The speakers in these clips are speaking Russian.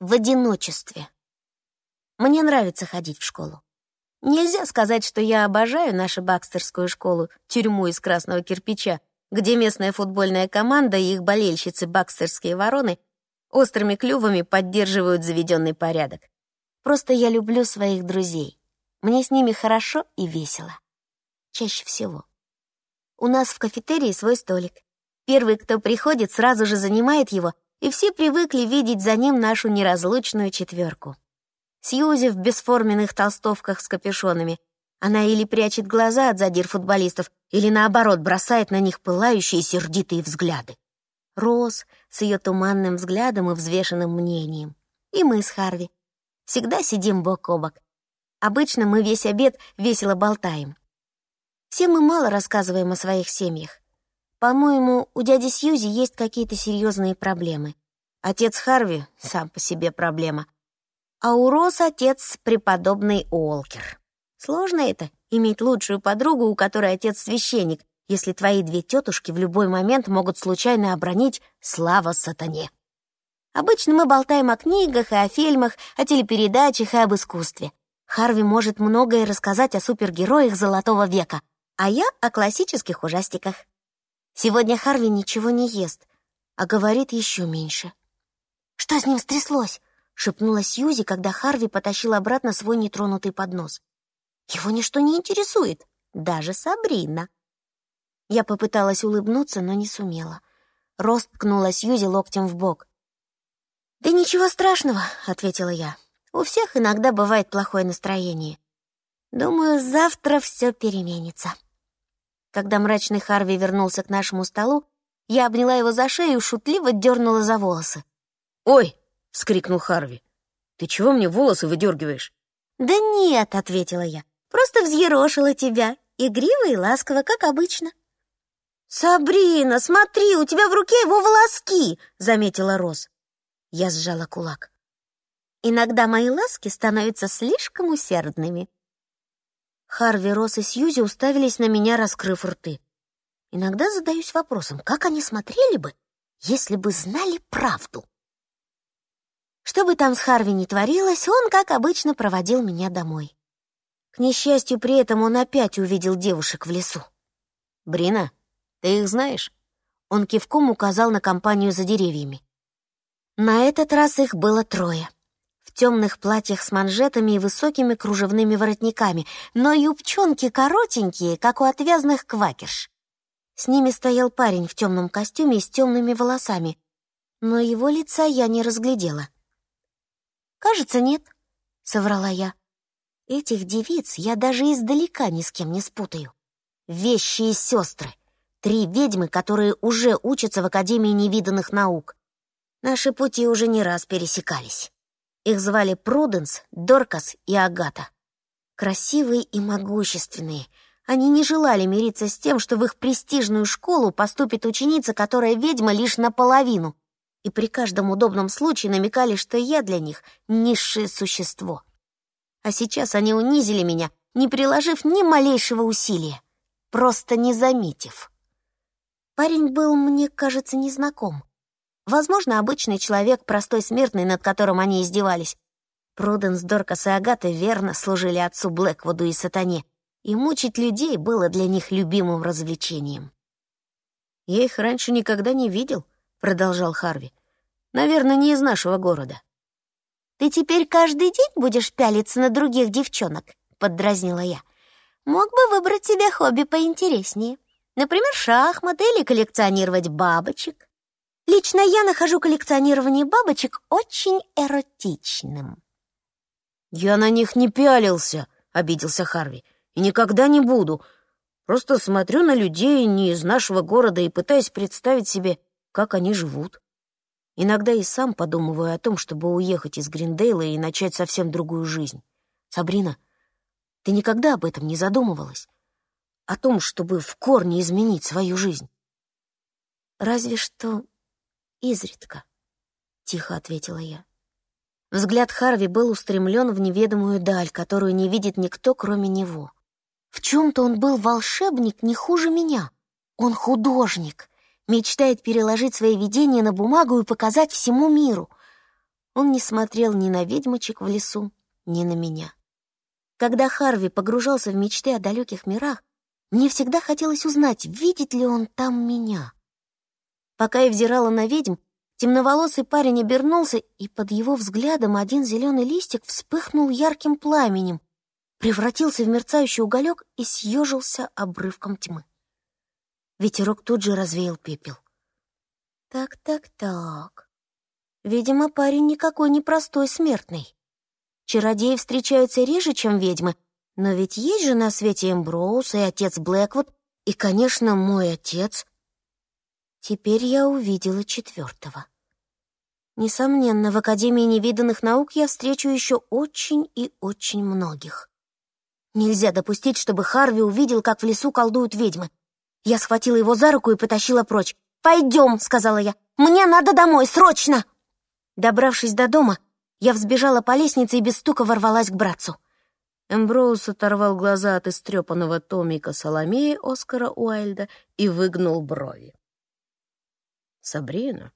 в одиночестве. Мне нравится ходить в школу. Нельзя сказать, что я обожаю нашу бакстерскую школу, тюрьму из красного кирпича, где местная футбольная команда и их болельщицы бакстерские вороны острыми клювами поддерживают заведенный порядок. Просто я люблю своих друзей. Мне с ними хорошо и весело. Чаще всего. У нас в кафетерии свой столик. Первый, кто приходит, сразу же занимает его, и все привыкли видеть за ним нашу неразлучную четверку. Сьюзи в бесформенных толстовках с капюшонами. Она или прячет глаза от задир футболистов, или наоборот бросает на них пылающие сердитые взгляды. Роз с ее туманным взглядом и взвешенным мнением. И мы с Харви. Всегда сидим бок о бок. Обычно мы весь обед весело болтаем. Все мы мало рассказываем о своих семьях. По-моему, у дяди Сьюзи есть какие-то серьезные проблемы. Отец Харви сам по себе проблема. А у Рос отец преподобный Уолкер. Сложно это — иметь лучшую подругу, у которой отец священник, если твои две тетушки в любой момент могут случайно обронить «Слава сатане». Обычно мы болтаем о книгах и о фильмах, о телепередачах и об искусстве. Харви может многое рассказать о супергероях Золотого века, а я — о классических ужастиках. Сегодня Харви ничего не ест, а говорит еще меньше. «Что с ним стряслось?» — шепнула Сьюзи, когда Харви потащил обратно свой нетронутый поднос. «Его ничто не интересует, даже Сабрина». Я попыталась улыбнуться, но не сумела. Рост ткнула Сьюзи локтем в бок. «Да ничего страшного», — ответила я. «У всех иногда бывает плохое настроение. Думаю, завтра все переменится». Когда мрачный Харви вернулся к нашему столу, я обняла его за шею и шутливо дернула за волосы. «Ой!» — вскрикнул Харви. «Ты чего мне волосы выдергиваешь?» «Да нет», — ответила я, — «просто взъерошила тебя, игриво и ласково, как обычно». «Сабрина, смотри, у тебя в руке его волоски!» — заметила Роз. Я сжала кулак. «Иногда мои ласки становятся слишком усердными», Харви, Росс и Сьюзи уставились на меня, раскрыв рты. Иногда задаюсь вопросом, как они смотрели бы, если бы знали правду. Что бы там с Харви ни творилось, он, как обычно, проводил меня домой. К несчастью, при этом он опять увидел девушек в лесу. «Брина, ты их знаешь?» Он кивком указал на компанию за деревьями. На этот раз их было трое темных платьях с манжетами и высокими кружевными воротниками, но юбчонки коротенькие, как у отвязных квакерш. С ними стоял парень в темном костюме и с темными волосами, но его лица я не разглядела. «Кажется, нет», — соврала я. «Этих девиц я даже издалека ни с кем не спутаю. Вещие сестры, три ведьмы, которые уже учатся в Академии невиданных наук. Наши пути уже не раз пересекались». Их звали Пруденс, Доркас и Агата. Красивые и могущественные. Они не желали мириться с тем, что в их престижную школу поступит ученица, которая ведьма лишь наполовину, и при каждом удобном случае намекали, что я для них низшее существо. А сейчас они унизили меня, не приложив ни малейшего усилия, просто не заметив. Парень был, мне кажется, незнаком. Возможно, обычный человек, простой смертный, над которым они издевались. Пруденс, Доркас и Агата верно служили отцу Блэквуду и Сатане, и мучить людей было для них любимым развлечением. «Я их раньше никогда не видел», — продолжал Харви. «Наверное, не из нашего города». «Ты теперь каждый день будешь пялиться на других девчонок?» — поддразнила я. «Мог бы выбрать себе хобби поинтереснее. Например, шахматы или коллекционировать бабочек». Лично я нахожу коллекционирование бабочек очень эротичным. «Я на них не пялился», — обиделся Харви, — «и никогда не буду. Просто смотрю на людей не из нашего города и пытаюсь представить себе, как они живут. Иногда и сам подумываю о том, чтобы уехать из Гриндейла и начать совсем другую жизнь. Сабрина, ты никогда об этом не задумывалась? О том, чтобы в корне изменить свою жизнь?» «Разве что «Изредка», — тихо ответила я. Взгляд Харви был устремлен в неведомую даль, которую не видит никто, кроме него. В чем-то он был волшебник не хуже меня. Он художник, мечтает переложить свои видения на бумагу и показать всему миру. Он не смотрел ни на ведьмочек в лесу, ни на меня. Когда Харви погружался в мечты о далеких мирах, мне всегда хотелось узнать, видит ли он там меня. Пока я взирала на ведьм, темноволосый парень обернулся, и под его взглядом один зеленый листик вспыхнул ярким пламенем, превратился в мерцающий уголек и съежился обрывком тьмы. Ветерок тут же развеял пепел. Так-так-так. Видимо, парень никакой не простой смертный. Чародеи встречаются реже, чем ведьмы, но ведь есть же на свете Эмброуз и отец Блэквуд, и, конечно, мой отец. Теперь я увидела четвертого. Несомненно, в Академии невиданных наук я встречу еще очень и очень многих. Нельзя допустить, чтобы Харви увидел, как в лесу колдуют ведьмы. Я схватила его за руку и потащила прочь. «Пойдем», — сказала я. «Мне надо домой, срочно!» Добравшись до дома, я взбежала по лестнице и без стука ворвалась к братцу. Эмброуз оторвал глаза от истрепанного томика Соломеи Оскара Уайльда и выгнул брови. «Сабрина,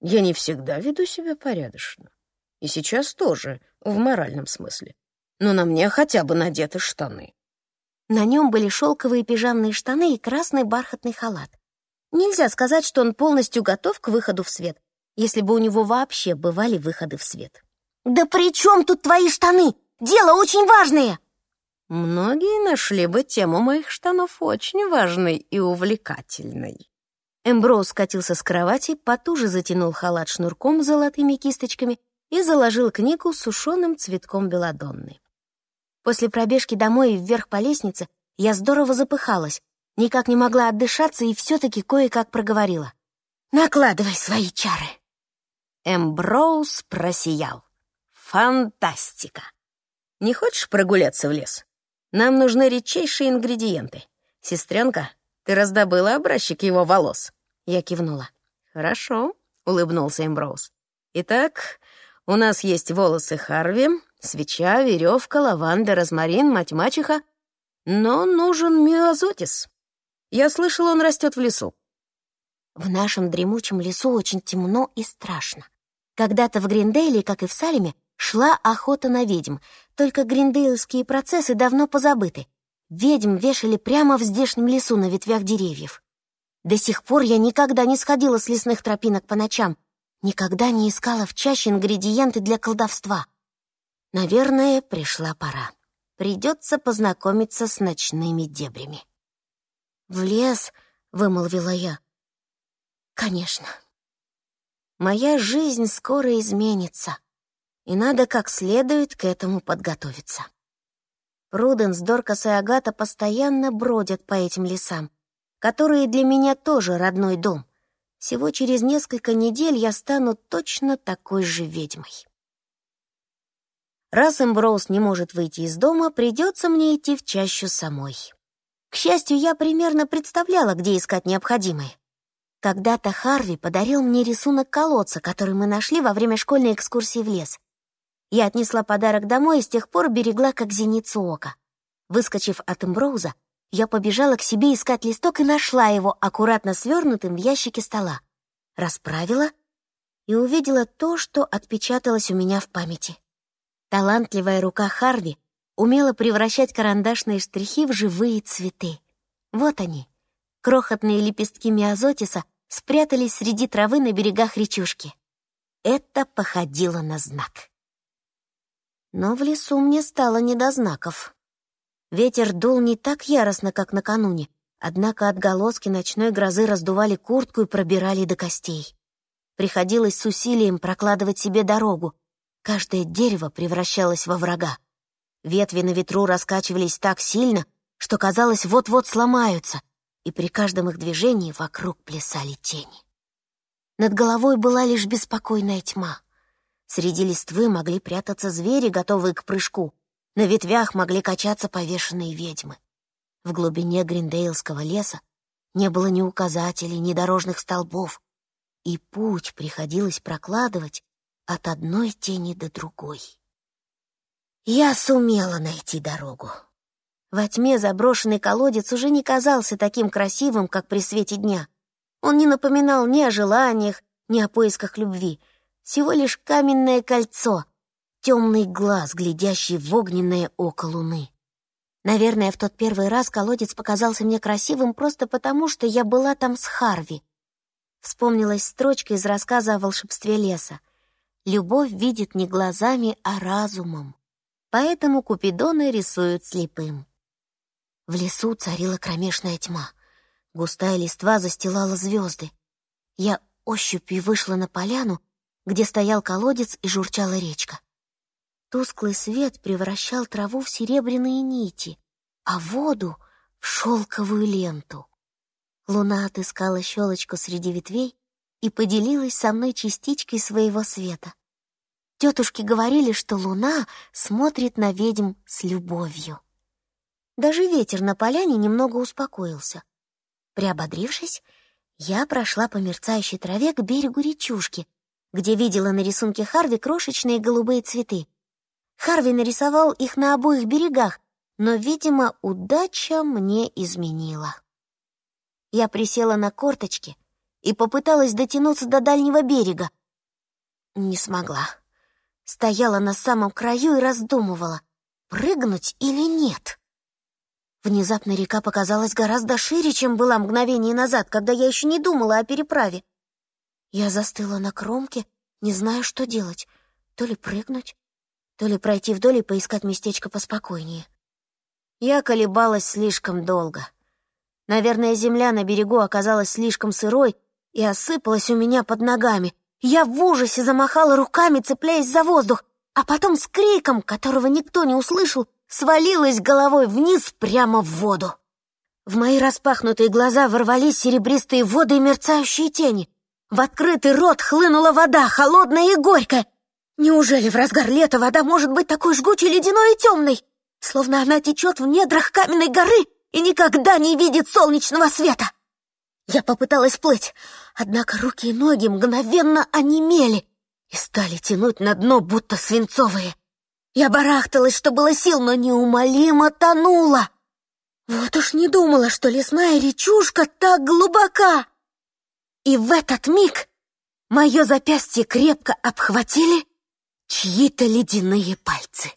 я не всегда веду себя порядочно. И сейчас тоже, в моральном смысле. Но на мне хотя бы надеты штаны». На нем были шелковые пижамные штаны и красный бархатный халат. Нельзя сказать, что он полностью готов к выходу в свет, если бы у него вообще бывали выходы в свет. «Да при чем тут твои штаны? Дело очень важное!» Многие нашли бы тему моих штанов очень важной и увлекательной. Эмброуз скатился с кровати, потуже затянул халат шнурком с золотыми кисточками и заложил книгу с сушеным цветком белодонны. После пробежки домой и вверх по лестнице я здорово запыхалась, никак не могла отдышаться и все-таки кое-как проговорила. «Накладывай свои чары!» Эмброуз просиял. Фантастика! Не хочешь прогуляться в лес? Нам нужны редчайшие ингредиенты. Сестренка, ты раздобыла образчик его волос?» Я кивнула. «Хорошо», — улыбнулся Эмброуз. «Итак, у нас есть волосы Харви, свеча, веревка, лаванда, розмарин, мать-мачеха. Но нужен миозотис. Я слышал, он растет в лесу». «В нашем дремучем лесу очень темно и страшно. Когда-то в Гриндейле, как и в Салеме, шла охота на ведьм, только гриндейлские процессы давно позабыты. Ведьм вешали прямо в здешнем лесу на ветвях деревьев. До сих пор я никогда не сходила с лесных тропинок по ночам, никогда не искала в чаще ингредиенты для колдовства. Наверное, пришла пора. Придется познакомиться с ночными дебрями. «В лес», — вымолвила я. «Конечно». Моя жизнь скоро изменится, и надо как следует к этому подготовиться. Пруденс, Доркас и Агата постоянно бродят по этим лесам, которые для меня тоже родной дом. Всего через несколько недель я стану точно такой же ведьмой. Раз Эмброуз не может выйти из дома, придется мне идти в чащу самой. К счастью, я примерно представляла, где искать необходимое. Когда-то Харви подарил мне рисунок колодца, который мы нашли во время школьной экскурсии в лес. Я отнесла подарок домой и с тех пор берегла как зеницу ока. Выскочив от Эмброуза, я побежала к себе искать листок и нашла его аккуратно свернутым в ящике стола. Расправила и увидела то, что отпечаталось у меня в памяти. Талантливая рука Харви умела превращать карандашные штрихи в живые цветы. Вот они, крохотные лепестки миозотиса, спрятались среди травы на берегах речушки. Это походило на знак. Но в лесу мне стало не до знаков. Ветер дул не так яростно, как накануне, однако отголоски ночной грозы раздували куртку и пробирали до костей. Приходилось с усилием прокладывать себе дорогу. Каждое дерево превращалось во врага. Ветви на ветру раскачивались так сильно, что, казалось, вот-вот сломаются — и при каждом их движении вокруг плясали тени. Над головой была лишь беспокойная тьма. Среди листвы могли прятаться звери, готовые к прыжку. На ветвях могли качаться повешенные ведьмы. В глубине Гриндейлского леса не было ни указателей, ни дорожных столбов, и путь приходилось прокладывать от одной тени до другой. Я сумела найти дорогу. Во тьме заброшенный колодец уже не казался таким красивым, как при свете дня. Он не напоминал ни о желаниях, ни о поисках любви. Всего лишь каменное кольцо, темный глаз, глядящий в огненное око луны. Наверное, в тот первый раз колодец показался мне красивым просто потому, что я была там с Харви. Вспомнилась строчка из рассказа о волшебстве леса. «Любовь видит не глазами, а разумом. Поэтому Купидона рисуют слепым». В лесу царила кромешная тьма. Густая листва застилала звезды. Я ощупью вышла на поляну, где стоял колодец и журчала речка. Тусклый свет превращал траву в серебряные нити, а воду — в шелковую ленту. Луна отыскала щелочку среди ветвей и поделилась со мной частичкой своего света. Тетушки говорили, что луна смотрит на ведьм с любовью. Даже ветер на поляне немного успокоился. Приободрившись, я прошла по мерцающей траве к берегу речушки, где видела на рисунке Харви крошечные голубые цветы. Харви нарисовал их на обоих берегах, но, видимо, удача мне изменила. Я присела на корточки и попыталась дотянуться до дальнего берега. Не смогла. Стояла на самом краю и раздумывала, прыгнуть или нет. Внезапно река показалась гораздо шире, чем была мгновение назад, когда я еще не думала о переправе. Я застыла на кромке, не зная, что делать. То ли прыгнуть, то ли пройти вдоль и поискать местечко поспокойнее. Я колебалась слишком долго. Наверное, земля на берегу оказалась слишком сырой и осыпалась у меня под ногами. Я в ужасе замахала руками, цепляясь за воздух, а потом с криком, которого никто не услышал, свалилась головой вниз прямо в воду. В мои распахнутые глаза ворвались серебристые воды и мерцающие тени. В открытый рот хлынула вода, холодная и горькая. Неужели в разгар лета вода может быть такой жгучей, ледяной и темной? Словно она течет в недрах каменной горы и никогда не видит солнечного света. Я попыталась плыть, однако руки и ноги мгновенно онемели и стали тянуть на дно, будто свинцовые. Я барахталась, что было сил, но неумолимо тонула. Вот уж не думала, что лесная речушка так глубока. И в этот миг мое запястье крепко обхватили чьи-то ледяные пальцы.